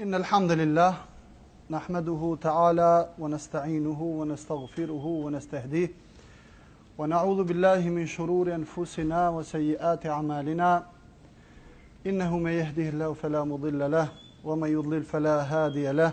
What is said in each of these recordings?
إن الحمد لله نحمده تعالى ونستعينه ونستغفره ونستهديه ونعوذ بالله من شرور أنفسنا وسيئات أعمالنا إنه من يهده الله فلا مضل له ومن يضلل فلا هادي له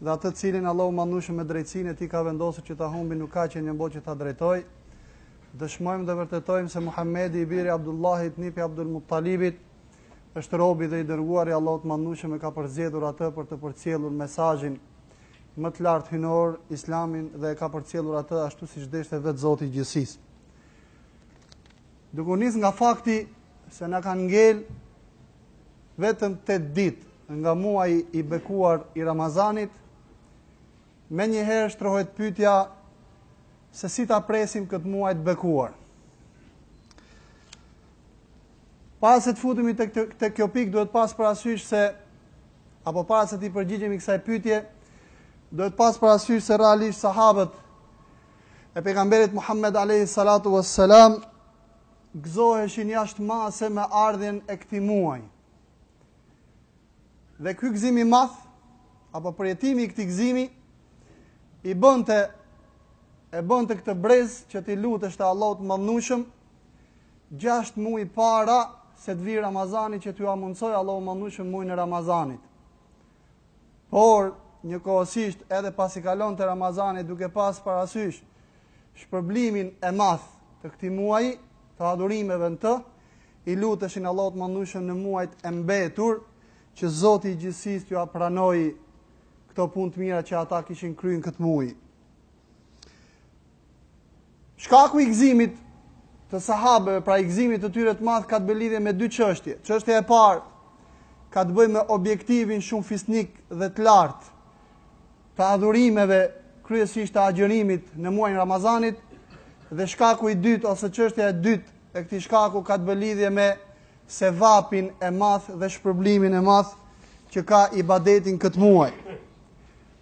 dhe atë të cilin Allahu i Madhërishëm me drejtësinë e tij ka vendosur që ta humbë nuk ka qenie në botë që ta drejtojë. Dëshmojmë dhe vërtetojmë se Muhamedi i biri i Abdullahit, nipi i Abdul Muttalibit, është robi dhe i dërguari i Allahut të Madhërishëm e ka përzgjedhur atë për të përcjellur mesazhin më të lartë hyjnor, Islamin dhe e ka përcjellur atë ashtu siç deshi vetë Zoti i gjithësisë. Duke u nis nga fakti se na kanë ngel vetëm tetë ditë nga muaji i bekuar i Ramazanit, menjëherë shtrohet pyetja se si ta presim këtë muaj të bekuar. Para se të futemi tek tek kjo pikë duhet pas parasysh se apo para se t'i përgjigjemi kësaj pyetje, duhet pas parasysh se realisht sahabët e pejgamberit Muhammed alayhi salatu wassalam gëzoheshin jashtë mase me ardhjen e këtij muaji. Dhe ky gëzim i madh apo përjetimi i këtij gëzimi i bënte e bënte këtë brez që t'i luteshte Allahut të Madhërishëm 6 muaj para se të vijë Ramazani që t'ua mundësojë Allahu i Madhërishëm muajin e Ramazanit. Por, njëkohësisht, edhe pasi kalonte Ramazani duke pasë parasysh shpërblimin e madh të këtij muaji të adhurimeve në të, i luteshin Allahut të Madhërishëm në muajt e mbetur që Zoti i Gjithësisë t'ua pranojë këto punë të mira që ata kishin kryer në këtë muaj. Shkaku i gëzimit të sahabeve, pra i gëzimit të tyre të madh ka të bëjë lidhje me dy çështje. Çështja e parë ka të bëjë me objektivin shumë fisnik dhe të lartë të adhurimeve, kryesisht të agjërimit në muajin e Ramazanit, dhe shkaku i dytë ose çështja e dytë e këtij shkaku ka të bëjë lidhje me sevapin e madh dhe shpërblimin e madh që ka ibadeti në këtë muaj.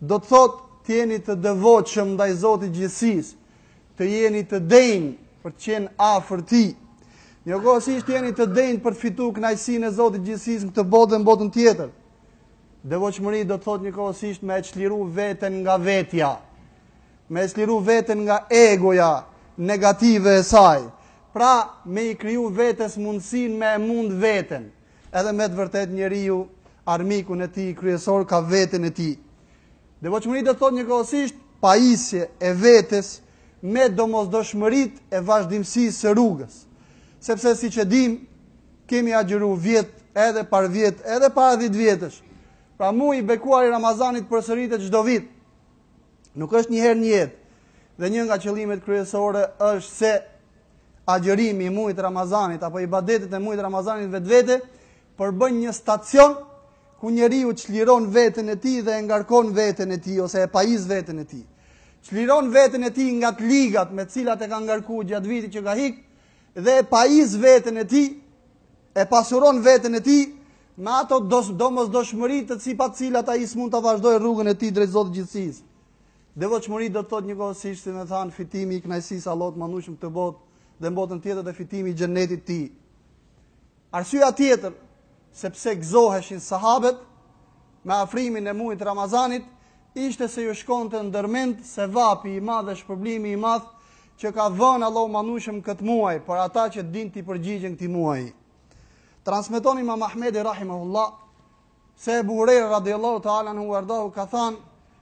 Do të thotë të jeni të devotshëm ndaj Zotit të Gjithësisë, të jeni të denjë për të qenë afër Tij. Njëkohësisht të jeni të denjë për të fitu kënaqësinë e Zotit të Gjithësisë në këtë botë dhe në botën tjetër. Devotshmëri do të thotë njëkohësisht me e çliru veten nga vetja, me e çliru veten nga egoja negative e saj. Pra, me i kriju vetes mundësin me e mund veten. Edhe me të vërtetë njeriu armikun e tij kryesor ka veten e tij. Devotshmëri do të thotë njëkohësisht pajisje e vetes me domosdoshmëritë e vazhdimësisë së rrugës. Sepse siç e dimë, kemi agjëru vjet, edhe parvjet, edhe para 10 vjetësh. Pra muaji i bekuar i Ramazanit përsëritet çdo vit. Nuk është një herë në jetë. Dhe një nga qëllimet kryesore është se agjërimi i mujt Ramazanit, apo ibadetet e mujt Ramazanit vetvete, përbëjnë një stacion ku njeriu çliron veten e tij dhe e ngarkon veten e tij, ose e pajis veten e tij. Çliron veten e tij nga të ligat me të cilat e ka ngarku gjatë vitit që ka hik, dhe e pajis veten e tij, e pasuron veten e tij, me ato dos, domosdoshmëri të ci pa të cilat ai s'mund ta vazhdojë rrugën e tij drejt Zotit gjithësisë. Devotshmëri do të thotë njëkohësisht, si me thënë, fitimi i kënaqësisë së Allahut të Madhnushëm në këtë botë dhe në botën tjetër dhe fitimi i xhennetit të tij. Arsyeja tjetër sepse gëzoheshin sahabët me afrimin e muajit Ramazanit ishte se ju shkonte ndërmend sevapi i madh dhe shpërblimi i madh që ka dhënë Allahu Madhnushëm këtë muaj, për ata që din t'i përgjigjen këtij muaji. Transmeton Imam Ahmedi rahimahullah Se Ebu Hurajra radhiyallahu ta'ala anhu wardahu ka thënë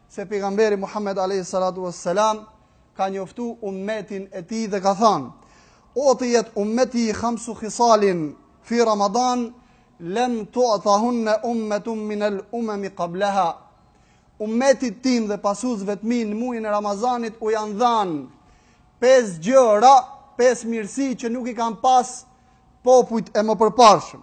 se pejgamberi Muhammed alayhi salatu wassalam ka njoftu ummetin e tij dhe ka thënë: "Utiyat ummeti khamsa khisalin fi Ramadan lam tu'tahunna ummatun min al-umam qablaha." Ummetit tim dhe pasuesve të mi në muajin e Ramazanit u janë dhënë pesë gjëra, pesë mirësi që nuk i kanë pas popujt e më përparshëm.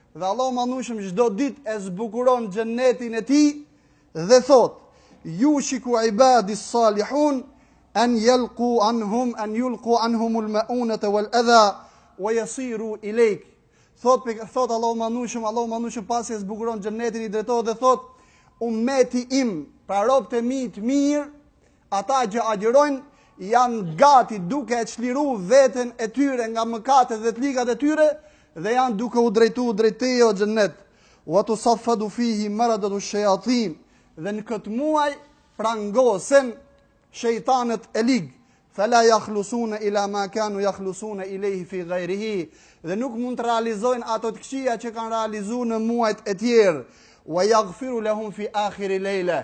Dhe Allahu Madhnushëm çdo ditë e zbukuron xhennetin e tij dhe thot: "Yushiku ibadi salihun an yalqu anhum an yulqu anhum al-ma'unata wal-adha wa yasiru ilayk." Thot thot Allahu Madhnushëm, Allahu Madhnushëm pasi e zbukuron xhennetin i drejtohet dhe thot: "Ummeti im, pra robët e mi të mirë, Ata që agjërojnë janë gati duke e çliru veten e tyre nga mëkatet dhe të ligat e tyre dhe janë duke u drejtu drejt teje o xhennet. Wa tusaffadu fihi maradatu shayatin. Dhe në këtë muaj prangosen shejtanët e lig. Fala yakhlusuna ila ma kanu yakhlusuna ilayhi fi ghayrihi. Dhe nuk mund të realizojnë ato të këqija që kanë realizu në muajt e tjerë. Wa yaghfiru lahum fi akhir layla.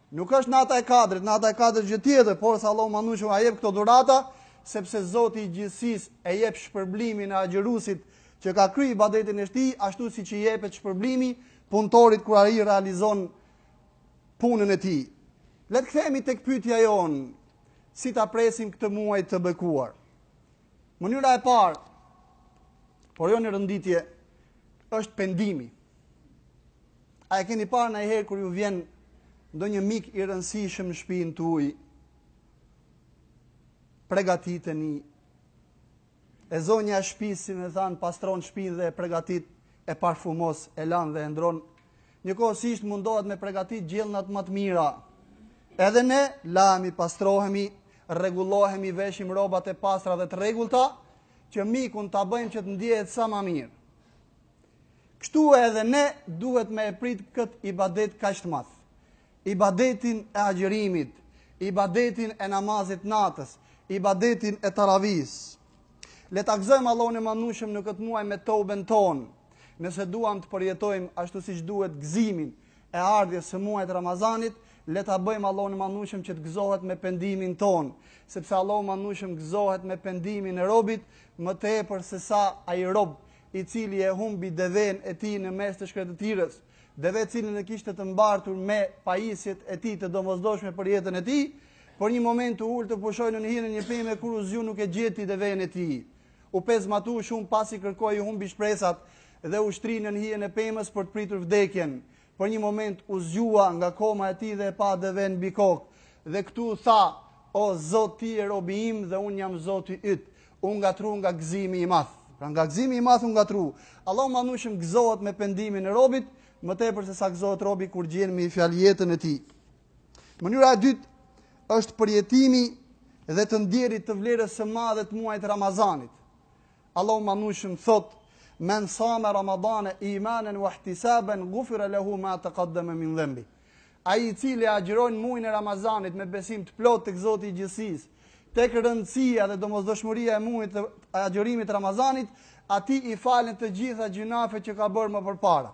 Nuk është nata e Kadrit, nata e Kadrit është gjë tjetër, porse Allahu Madhnushëm ua jep këto dhurata, sepse Zoti i Gjithësisë e jep shpërblimin e agjëruesit që ka kry ibadetin e tij, ashtu siç i jepet shpërblimi punëtorit kur ai realizon punën e tij. Le të kthehemi tek pyetja jonë, si ta presim këtë muaj të bekuar. Mënyra e parë, por jo në renditje, është pendimi. A e keni parë najherë kur ju vjen ndonjë mik i rëndsishëm në shpinë tuj? Pregatiteni. E zonja e shpisë, si me thanë, pastron shpinë dhe e pregatit e parfumos, e lan dhe e ndrron. Njëkohësisht mundohet me pregatit gjellnat më të mira. Edhe ne, lami, pastrohemi, rregullohemi, veshim rrobat e pastra dhe të rregullta, që mikun ta bëjmë që të ndjehet sa ma mirë. Kështu edhe ne duhet me e prit këtë ibadet kaq të madh. Ibadetin e agjerimit, ibadetin e namazit të natës, ibadetin e taravisë. Le ta gëzojmë Allahun e Madhnushëm në këtë muaj me toben tonë, nëse duam të përjetojmë ashtu siç duhet gëzimin e ardhjes së muajit Ramazanit, le ta bëjmë Allahun e Madhnushëm që të gëzohet me pendimin tonë, sepse Allahu Madhnushëm gëzohet me pendimin e robit më tepër se sa ai rob i cili e humbi devenë e tij në mes të shkretëtirës, deve cilën e kishte të mbartur me pajisjet e tij të domosdoshme për jetën e tij, për një moment u ul të pushojë nën hijen e një peme kur u zgju nuk e gjeti devenë e tij. U pezmatu shumë pasi kërkoi humbi shpresat dhe u shtri nën hijen e pemës për të pritur vdekjen. Për një moment u zgjua nga koma e tij dhe e pa devenë mbi kokë. Dhe këtu tha, O Zot, ti je robi im dhe unë jam Zoti yt. U ngatru nga gëzimi i madh. Pra nga gëzimi i madh u ngatru. Allahu Madhnushëm gëzohet me pendimin e robit, më tepër se sa gëzohet robi kur gjen me fjalë jetën e tij. Mënyra e dytë është përjetimi dhe të ndjerit e vlerës së madhe të muajit Ramazanit. Allahu i Madhnushëm thotë, Men sama Ramadane imanen wa ihtisaban ghufira lahu ma taqaddama min dhanbi. Ai i cili agjëron muajin e Ramazanit me besim të plotë tek Zoti i Gjithësisë, tek rëndësia dhe domosdoshmëria e muajit të agjërimit të Ramazanit, atij i falen të gjitha gjynahet që ka bërë më përpara.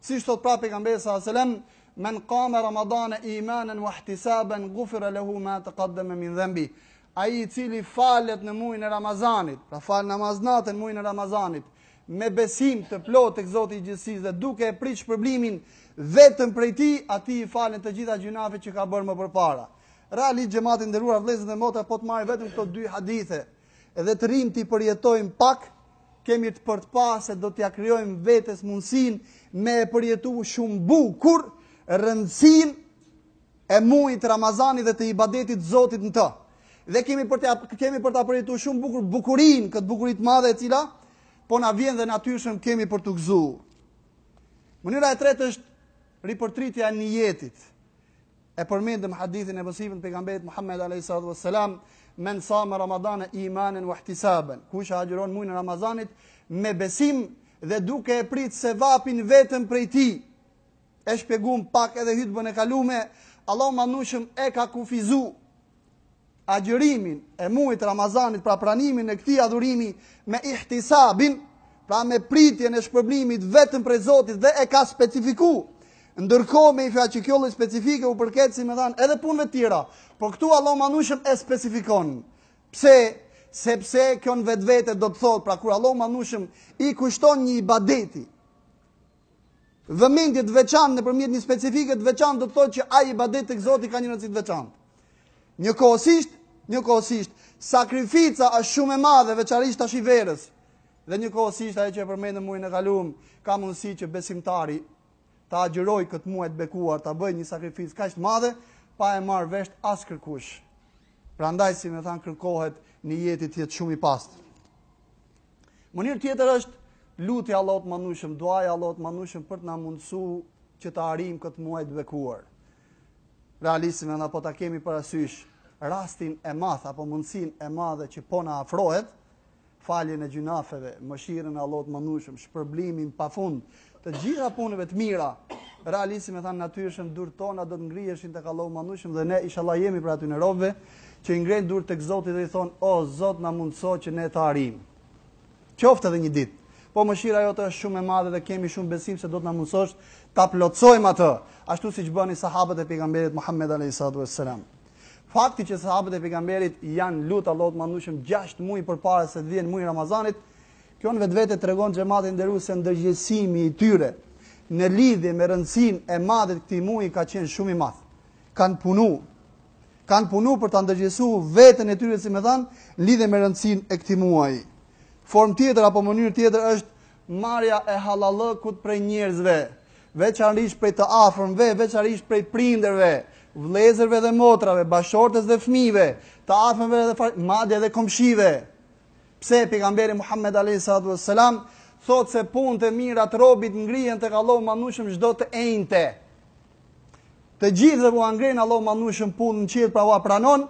Siç thotë pra pejgamberi sa selam, men qama ramadana imanan wa ihtisaban ghufira lahu ma taqaddama min dhanbi. Ai i cili falet në muajin e Ramazanit, pra fal namaz nate në muajin e Ramazanit, me besim të plotë tek Zoti i gjithësisë dhe duke e prit shpërblimin vetëm prej tij, atij i falen të gjitha gjynahet që ka bërë më përpara. Realisht xhemat i nderuar vëllezër dhe motra po të marrim vetëm këto dy hadithe, Edhe të rrimë t'i përjetojmë pak, kemi për të pa se do t'ia krijojmë vetes mundësinë me e përjetu shumë bukur rëndësinë e mujt Ramazanit dhe të ibadetit Zotit në të. Dhe kemi për ta, kemi për ta përjetu shumë bukur, bukurinë, këtë bukuri të madhe e cila, po na vjen dhe natyrshëm kemi për t'u gëzu. Mënyra e tretë është ripërtritja e nijetit. E përmendëm hadithin e besimit të pejgamberit Muhammed alayhis salam, men sama ramadana imanan wa ihtisaban. Kush agjëron muajin e Ramazanit me besim dhe duke e prit sevapin vetëm prej tij. E shpjegum pak edhe hutbën e kalume. Allahu i madhnushëm e ka kufizu agjërimin e muajit të Ramazanit, pra pranimin e këtij adhurimi me ihtisabin, pra me pritjen e shpërblimit vetëm prej Zotit dhe e ka specifiku. Ndërkohë me një fjalë që kjo lloj specifike u përket si me thanë edhe punëve të tjera, por këtu Allahu i madhnushëm e specifikon. Pse? Sepse kjo në vetvete do të thotë, pra kur Allahu i madhnushëm i kushton një ibadeti, Vëmendje të veçantë nëpërmjet një specifike të veçantë do të thotë që ai ibadet tek Zoti ka një rëndësi të veçantë. Njëkohësisht, njëkohësisht, sakrifica është shumë e madhe, veçanërisht tashi verës. Dhe njëkohësisht ajo që e përmendëm muajin e kaluar, ka mundësi që besimtari ta agjërojë këtë muaj të bekuar, ta bëjë një sakrificë kaq të madhe pa e marrë vesh as kërkush. Prandaj si me thanë kërkohet nijeti të jetë shumë i pastër. Mënyrë tjetër është lutja Allahut të madhnushëm, duaja Allahut të madhnushëm për të na mundësu që ta arrijmë këtë muaj të bekuar. Realisht me thanë po ta kemi parasysh rastin e madh apo mundësinë e madhe që po na afrohet, faljen e gjynafeve, mëshirën e Allahut të madhnushëm, shpërblimin pafund, Të gjitha punëve të mira realisht me thanë natyrshëm durt tona do të ngriheshin tek Allahu i madhnushëm dhe ne inshallah jemi prej atyne robëve që i ngrenë durt tek Zoti dhe i thonë o Zot na mundso që ne ta arrijmë. Qoftë edhe një ditë. Po mëshira jote është shumë e madhe dhe kemi shumë besim se do të na mundësosh ta plotësojmë atë, ashtu siç bënë sahabët e pejgamberit Muhammed alayhis salam. Fakti që sahabët e pejgamberit i janë lut Allahut të madhnushëm 6 muaj përpara se të vijë muaji i Ramazanit, Kjo në vetvete tregon xhemat i nderuar se ndërgjegjësimi i tyre në lidhje me rëndësinë e madhe të këtij muaji ka qenë shumë i madh. Kanë punu, kanë punu për ta ndërgjegjësuar veten e tyre, si me thanë, në lidhje me rëndësinë e këtij muaji. Formë tjetër apo mënyrë tjetër është marrja e halallëkut prej njerëzve, veçanërisht prej të afërmve, veçanërisht prej prindërve, vëllezërve dhe motrave, bashkëshortes dhe fëmijëve, të afërmve dhe madje edhe komshive. Pse pejgamberi Muhammed alayhi salatu wassalam thotë se punët e mira të robit ngrihen tek Allahu i madhnushëm çdo të enjte. Të gjithëve ua ngren Allahu i madhnushëm punët në qiell pra ua pranon,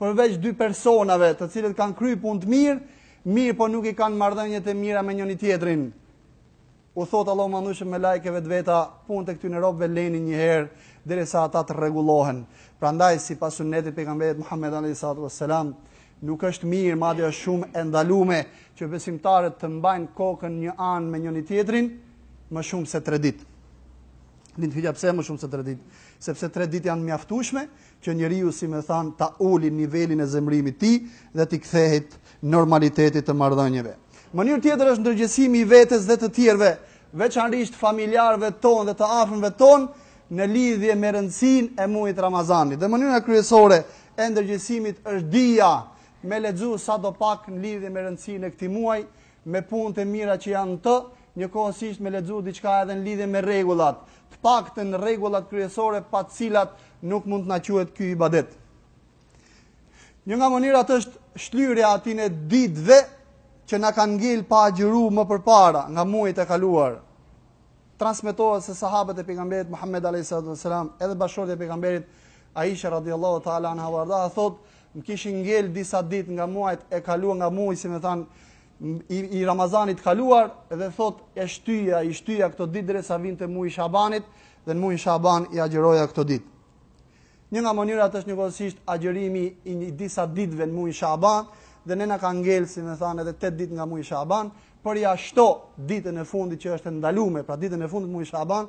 përveç dy personave të cilët kanë kry punë të mirë, mirëpo nuk i kanë marrëdhëniet e mira me njëni-tjetrin. U thotë Allahu i Madhnushëm melajkeve të veta, punët e këtyne robëve lejini një herë, derisa ata të rregullohen. Prandaj, sipas sunnetit të pejgamberit Muhammed alejhi salatu ves selam, nuk është mirë, madje është shumë e ndalume që besimtarët të mbajnë kokën një anë me njëri tjetrin më shumë se 3 ditë. Pyetja pse më shumë se 3 ditë? Sepse 3 ditë janë të mjaftueshme, që njeriu si me thanë ta ulë nivelin e zemërimit tij dhe t'i kthehet normalitetit të marrëdhënieve. Mënyrë tjetër është ndërgjegjësimi i vetes dhe të tjerëve, veçanërisht familjarëve tanë dhe të afërmve tanë në lidhje me rëndësinë e muajit Ramazanit. Dhe mënyra kryesore e ndërgjegjësimit është dija me lexu sado pak në lidhje me rëndësinë e këtij muaji me punët e mira që janë të, njëkohësisht me lexu diçka edhe në lidhje me rregullat, të paktën rregullat kryesore pa të cilat nuk mund të na quhet ky ibadet. Një nga mënyrat është shlyerja atyne ditëve që na kanë ngel pa agjëru më përpara nga muajt e kaluar. Transmetohet se sahabët e pejgamberit Muhammed alayhi salatu wasalam, edhe bashkëshortja e pejgamberit, Aisha radhiyallahu ta'ala anha wa ardaha thotë Më kishin ngel disa ditë nga muajt e kaluar nga muaji, si me thanë, i, i Ramazanit kaluar dhe thotë e shtyja, i shtyja këto ditë derisa vinte muaji i Shabanit dhe në muajin Shaban i agjëroja këto ditë. Një nga mënyrat është njëkohësisht agjërimi i disa ditëve në muajin Shaban dhe ne na ka ngel, si me thanë, edhe 8 ditë nga muaji Shaban, përjashto ditën e fundit që është e ndaluar, pra ditën e fundit muajit Shaban,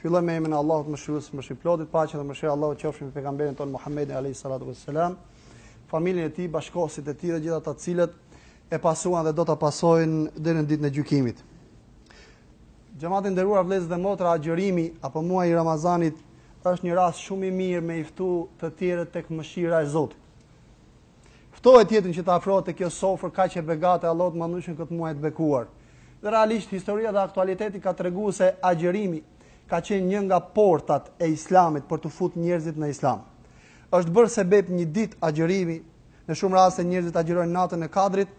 Filloj me emrin e Allahut Mëshirues Mëshirëplotit, paqja dhe mëshira e Allahut qofshin mbi pejgamberin tonë Muhammedin alayhi salatu vesselam, familjen e tij, bashkëkohësit e tij dhe gjithë ata të cilët e pasuan dhe do ta pasojnë deri në ditën e gjykimit. Xhemat i nderuar vëllezër dhe motra, agjërimi apo muaji i Ramazanit është një rast shumë i mirë me i ftu të tjerët tek mëshira e Zotit. Ftojeni tjetrin që të afrohet te kjo sofër kaq e begatë e Allahut Madhnushëm në këtë muaj të bekuar. Dhe realisht historia dhe aktualiteti ka treguar se agjërimi ka qenë një nga portat e Islamit për t'u fut njerëzit në Islam. Është bërë sebep një ditë agjërimi, në shumë raste njerëzit agjërojnë natën e Kadrit,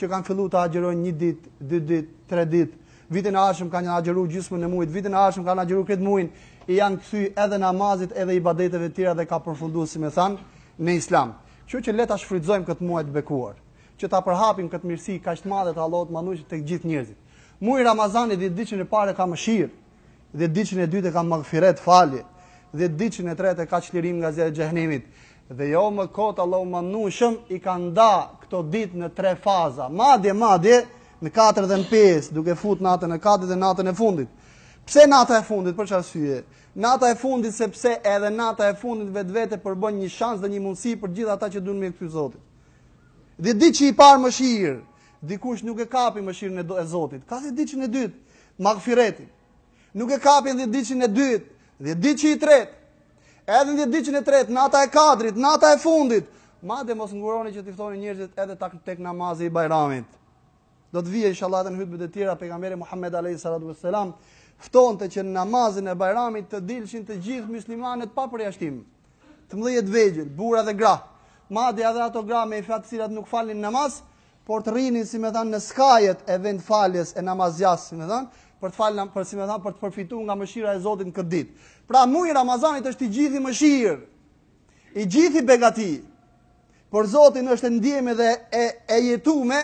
që kanë fillu të agjërojnë një ditë, dy ditë, tre ditë, vitin e ardhshëm kanë agjëru gjysmën e muajit, vitin e ardhshëm kanë agjëru krejt muajin, i janë kthy edhe namazit edhe ibadeteve tjera dhe ka përfundu si me thanë në islam. Kështu që le ta shfrytëzojmë këtë muaj të bekuar, që ta përhapim këtë mirësi kaq të madhe të Allahut Madhnushëm tek gjithë njerëzit. Muaji Ramazanit 10-ditëshin e parë ka mëshirë, 10-ditëshin e dytë ka magfiret, falje, 10-ditëshin e tretë ka çlirim nga zjarri i xhehenemit, dhe jo më kot Allahu i madhnushëm i ka nda këto ditë në tre faza madje madje në katër dhe në pesë duke fut natën e kadrit dhe natën e fundit pse nata e fundit për çfarë arsye nata e fundit sepse edhe nata e fundit vetvete përbën një shans dhe një mundësi për gjithë ata që duan me iu kthy Zotit dhjetëditëshi i parë mëshirë dikush nuk e kapi mëshirën e Zotit ka dhjetëditëshin e dytë magfireti Nuk e kapi në dhjetëditëshin e dytë, dhjetëditëshi i tretë, edhe dhjetëditëshin e tretë, nata e kadrit, nata e fundit, madje mos nguroni që t'i ftoni njerëzit edhe te tek namazi i bajramit. Do të vijmë, inshallah, edhe në hytbet e tjera, pejgamberi Muhammed a.s. Ftonte që në namazin e bajramit të dilshin të gjithë muslimanet pa përjashtim. Të mdhej e të vegjël, burra dhe gra. Madje edhe ato gra me hajz të cilat nuk falin namaz, por të rrinin si me thanë në skajet e vendfaljes së namazgjasë, si me thanë, për të falë për si me thanë për të përfitu nga mëshira e Zotit në këtë ditë. Pra muaji i Ramazanit është i gjithi mëshirë. I gjithi begati. Për Zotin është e ndjeme dhe e e jetume,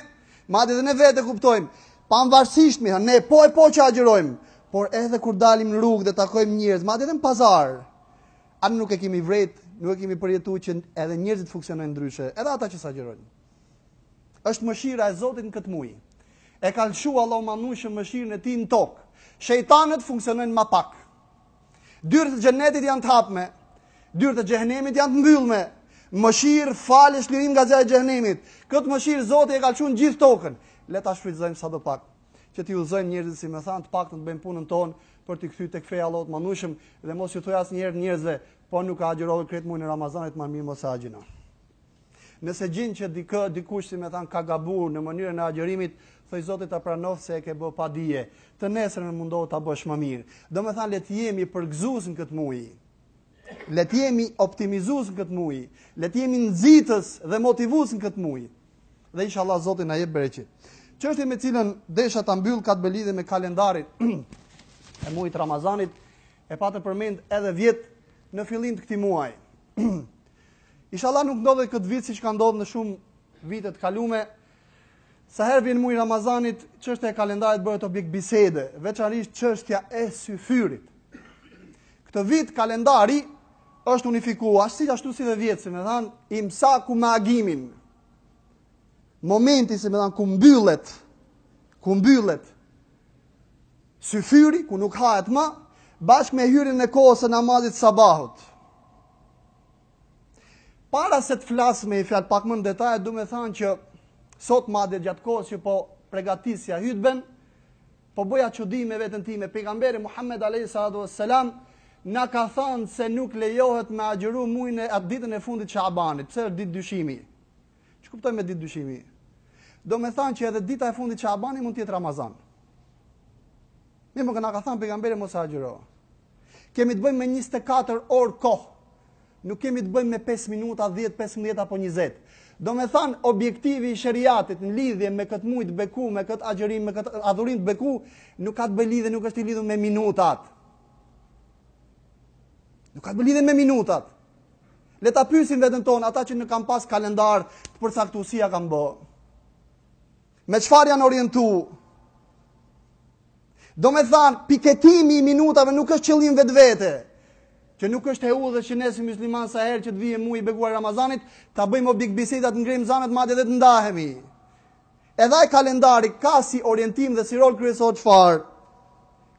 madje edhe ne vetë e kuptojmë. Pavarësisht me thanë, ne po e po që agjërojmë, por edhe kur dalim në rrugë dhe takojmë njerëz, madje edhe në pazar, a nuk e kemi vërejt, nuk e kemi përjetu që edhe njerëzit funksionojnë ndryshe, edhe ata që s'agjërojnë. Është mëshira e Zotit në këtë muaj. E ka lëshu Allahu i Madhnushëm mëshirën e Tij në tokë. Shejtanët funksionojnë ma pak. Dyert e xhenetit janë të hapme, dyert e xhehenemit janë të mbyllme. Mëshirë, falje, shlirim nga zjarri i xhehenemit. Këtë mëshirë Zoti e ka lëshu në gjithë tokën. Le ta shfrytëzojmë sado pak që t'i udhëzojmë njerëzit si me thanë të paktën të bëjmë punën tonë për t'i kthy tek feja e Allahut të madhnushëm dhe mos ju thuaj asnjëherë njerëzve po nuk e agjërove krejt muajin e Ramazanit ma mirë mos e agjëro. Nëse gjeni që dikë, dikush si me thanë ka gabu në mënyrën e agjërimit, thuj Zoti ta pranoft se e ke bë pa dije. Të nesërmen mundohu ta bësh më mirë. Domethënë le të jemi përgëzues në këtë muaj. Le të jemi optimizues në këtë muaj. Le të jemi nxitës dhe motivues në këtë muaj. Dhe inshallah Zoti na jep bereqet. Çështja me cilën desha ta mbyll ka të bëjë lidhje me kalendarin e muajit të Ramazanit. E pata përmend edhe vjet në fillim të këtij muaji. Ishalla nuk ndodh edhe këtë vit siç ka ndodhur në shumë vite të kalume. Sa herë vjen muaji i Ramazanit, çështja e kalendarit bëhet objekt bisede, veçanërisht çështja e syfyrit. Këtë vit kalendari është unifikuar, si ashtu si dhe vjet, si me thanë, imsaku me agimin. Momenti, si me thanë, ku mbyllet, ku mbyllet, syfyri, ku nuk haet ma, bashkë me hyrjen e kohës së namazit të sabahut. Para se të flasim me i fjalë pak më në detaje, do me thanë që sot madje gjatë kohës që po pregatisja hytben, po bëja çudi me veten time, pejgamberi Muhammed a.s. na ka thanë se nuk lejohet me agjëru mujnë atë ditën e fundit të shabanit, pse është ditë dyshimi. Ç'kuptoj me ditë dyshimi? Do me thanë që edhe dita e fundit të shabanit mund të jetë Ramazan. Mirëpo na ka thënë pejgamberi mos agjëro. Kemi të bëjmë me 24 orë kohë. Nuk kemi të bëjmë me 5 minuta, 10, 15 apo 20. Do me thanë, objektivi i sheriatit në lidhje me këtë muj të beku, me këtë agjërim, me këtë adhurim të beku, nuk ka të bëjë lidhje, nuk është i lidhun me minutat. Nuk ka të bëjë lidhje me minutat. Le ta pyesim veten tonë, ata që nuk kanë pas kalendar të përcaktuar si ia kanë bë. Me çfarë janë orientu? Do me thanë, piketimi i minutave nuk është qëllim në vetvete, që nuk është e udhës që ne si muslimanë sa herë që të vijë muji i bekuar Ramazanit, ta bëjmë objekt bisede, të ngrejmë zanet madje dhe të ndahemi. Edhe ai kalendari ka si orientim dhe si rol kryesor çfarë,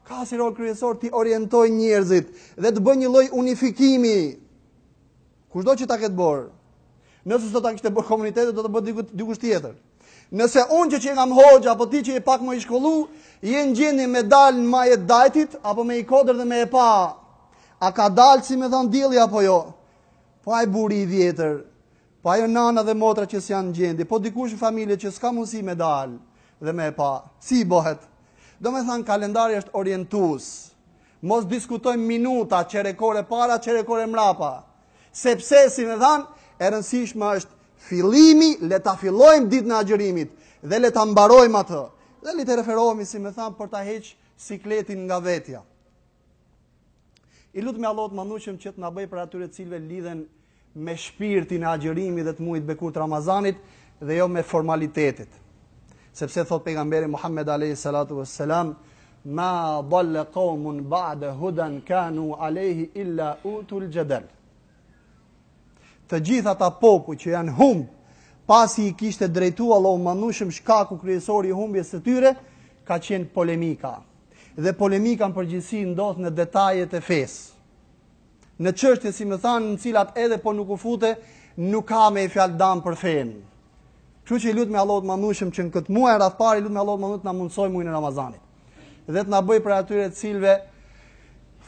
ka si rol kryesor të orientojë njerëzit dhe të bëjë një lloj unifikimi, Kushdo që ta ketë bërë. Nëse s'do ta kishte bërë komuniteti, do ta bënte diku dikush tjetër. Nëse unë që që jam hoxhë apo ti që je pak më i shkollu, je në gjendje me dal në maje të Dajtit apo me i kodër dhe me e pa. A ka dalë si me thënë dielli apo jo? Po ai burri i vjetër, po ajo nana dhe motra që s'janë në gjendje, po dikush në familje që s'ka mundësi me dal dhe me e pa. Si i bëhet? Do me thanë kalendari është orientus. Mos diskutojmë minuta, çerek ore para, çerek ore mrapa. Sepse, si me thanë, e rëndësishme është fillimi, le ta fillojmë ditën e agjërimit, dhe le ta mbarojmë atë. Dhe le t'i referohemi, si me thanë, për ta heqë sikletin nga vetja. I lutem Allahut të madhnushëm që të na bëjë prej atyre të cilëve lidhen, me shpirtin e agjërimit dhe të muajit të bekut të Ramazanit dhe jo me formalitetet. Sepse thotë pejgamberi Muhammed alayhi salatu wassalam, "Ma dalla qawmun ba'da hudan kanu alayhi illa utul jadal." Të gjithë ata popuj që janë humb pasi i kishte drejtuar Allahu i madhnushëm, shkaku kryesor i humbjes së tyre ka qenë polemika. Dhe polemika në përgjithësi ndodh në detajet e fesë. në çështje si me thanë në cilat edhe po nuk u fute, nuk ka me i fjalë dam për fenë. Kështu që i lutem Allahut të madhnushëm që në këtë muaj radhë parë i lutem Allahut të madhnushëm të na mundsojë muajin e Ramazanit. Dhe të na bëjë prej atyre të cilëve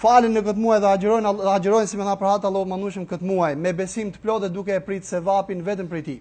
falen në këtë muaj dhe agjërojnë dhe agjërojnë si me thanë për hatër të Allahut të madhnushëm këtë muaj me besim të plotë duke e prit sevapin vetëm prej tij.